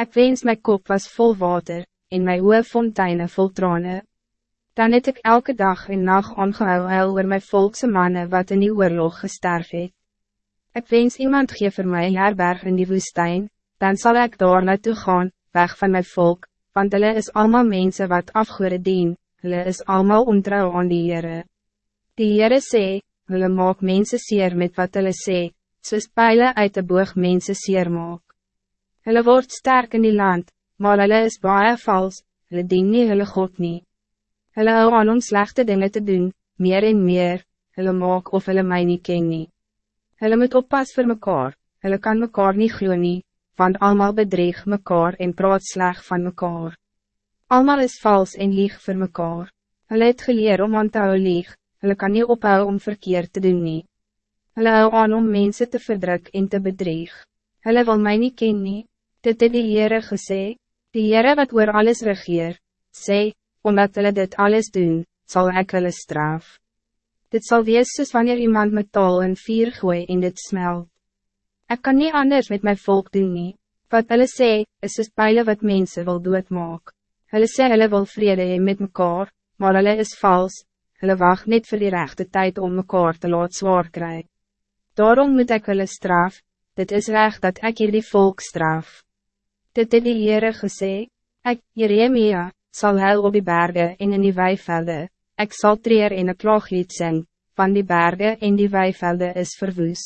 Ik wens mijn kop was vol water, en mijn oe fonteinen vol tranen. Dan het ik elke dag en nacht ongehou huil oor my volkse mannen wat in die oorlog gesterf het. Ek wens iemand gee vir my herberg in die woestijn, dan zal ik daar naartoe gaan, weg van mijn volk, want hulle is allemaal mensen wat afgoede dien, hulle is allemaal ontrouw aan die Heere. Die Heere sê, hulle maak mense seer met wat hulle sê, soos pijlen uit de boog mense seer maak. Hulle word sterk in die land, maar hulle is baie vals, hulle dien nie hulle God nie. Hulle hou aan om slechte dingen te doen, meer en meer, hulle maak of hulle my nie ken nie. Hulle moet oppas vir mekaar, hulle kan mekaar nie glo nie, want allemaal bedreig mekaar en praat sleg van mekaar. Allemaal is vals en lieg voor mekaar. Hulle het geleer om aan te hou lieg, hulle kan nie ophou om verkeerd te doen nie. Hulle hou aan om mensen te verdruk en te bedreig. Hulle wil mij niet ken nie. Dit het die Heere gesê, die Heere wat oor alles regeer, sê, omdat hulle dit alles doen, zal ik hulle straf. Dit zal wees soos wanneer iemand met taal en vier gooi en dit smelt. Ik kan niet anders met mijn volk doen nie. Wat hulle sê, is soos pijlen wat mensen wil doodmaak. Hulle sê hulle wil vrede hee met mekaar, maar hulle is vals. Hulle wacht net voor die rechte tijd om mekaar te laat zwaar kry. Daarom moet ik hulle straf, dit is recht dat ik hier die volk straf. Dit het die Heere gesê, ek, Jeremia, zal huil op die bergen en in die weivelde, ik zal treer in een klaaglied sing, van die bergen en die weivelde is verwoes.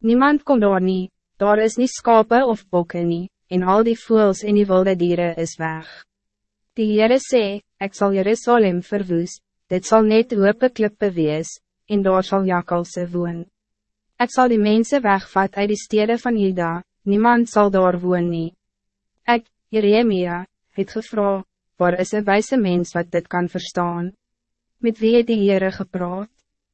Niemand komt daar niet, daar is niet skape of bokken niet, en al die voels en die wilde dieren is weg. Die Heere sê, ek sal Jerusalem verwoes, dit zal net open klippe wees, en daar sal jakkalse woon. Ik zal die mensen wegvat uit die steden van Juda, niemand zal daar woon nie. Jeremia, het gevra, waar is een wijze mens wat dit kan verstaan? Met wie het die Heere gepraat?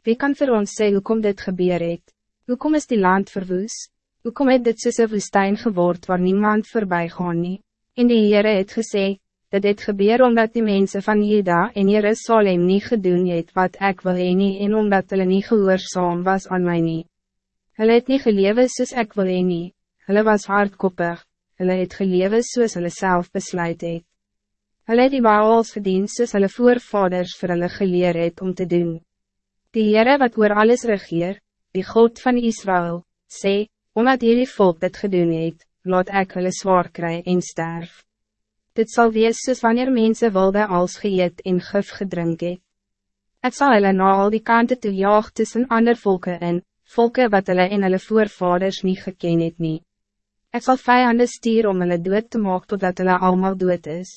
Wie kan voor ons sê hoe kom dit gebeur het? Hoekom is die land verwoes? Hoekom het dit soos een woestijn geword waar niemand voorbij gaan nie? En die Heere het gesê, dat dit gebeur omdat die mensen van Juda en Jerusalem niet gedoen het wat ik wil heen nie en omdat hulle nie gehoorzaam was aan my nie. Hulle het nie gelewe soos ek wil heen nie, hulle was hardkoppig, hulle het gelewe soos hulle self besluit het. Hulle het die baals gedien soos hulle voorvaders vir hulle geleer het om te doen. Die Heere wat oor alles regeer, die God van Israël, sê, omdat jullie volk dit gedoen het, laat ek hulle zwaar kry en sterf. Dit zal wees soos wanneer mense wilde als geëet en gif gedrink het. Ek sal hulle na al die kanten toe jaag tussen ander volken in, volken wat hulle en hulle voorvaders niet geken het nie. Ek sal vijanden stier om hulle dood te maak totdat hulle allemaal dood is.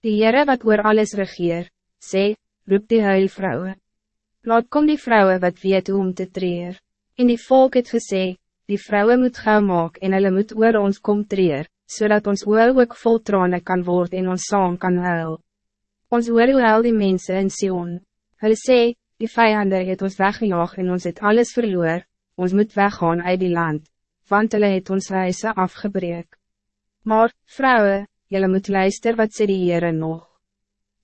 Die Heere wat oor alles regeer, sê, roep die huilvrouwen. Laat kom die vrouwen wat weet hoe om te treer. En die volk het gesê, die vrouwen moet gauw maak en hulle moet oor ons kom treer, zodat ons oor ook vol trane kan worden en ons saam kan huil. Ons oor hoe huil die mense in Sion. Hulle sê, die vijanden het ons weggejaag en ons het alles verloor, ons moet weggaan uit die land, want hulle het ons huise afgebreek. Maar, vrouwen, jullie moet luister wat sê die Heere nog.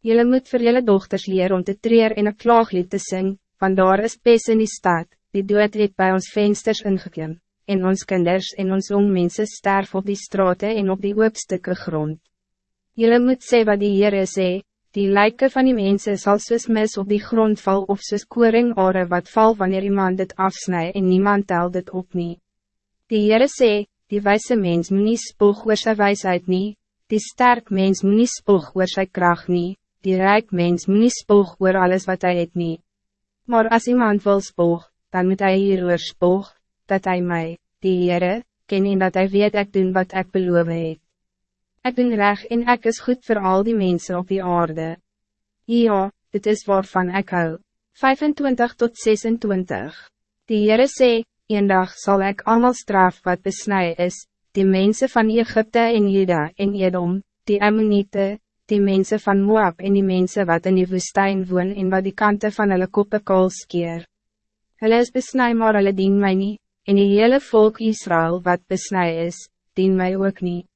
Jullie moet voor jullie dochters leren om te treer en een klaaglied te zingen, want daar is pes in die stad, die dood het bij ons vensters ingekim, en ons kinders en ons onmense sterf op die straten en op die oopstukke grond. Jullie moet sê wat die Heere sê, die lijken van die mensen zal soos mis op die grond val of soos koring ore wat val wanneer iemand dit afsnij en niemand tel dit op nie. Die Heere sê, die wijze mens moet nie spoeg oor sy wijsheid nie, die sterk mens moet nie spoeg oor sy kracht nie, die rijk mens moet nie spoog oor alles wat hij het nie. Maar als iemand wil spoog, dan moet hij hier oor spoog, dat hij mij, die Heere, ken en dat hij weet ek doen wat ik beloof het. Ek doen reg en ek is goed voor al die mensen op die aarde. Ja, dit is waarvan ik hou. 25 tot 26 Die Heere sê, een dag zal ik allemaal straf wat besnij is, die mensen van Egypte en Juda en Edom, die Ammonite, die mensen van Moab en die mensen wat in die woestijn woon en wat die kanten van hulle koppe kool skeer. Hulle is besnij maar hulle dien my nie, en die hele volk Israël wat besnij is, dien my ook niet.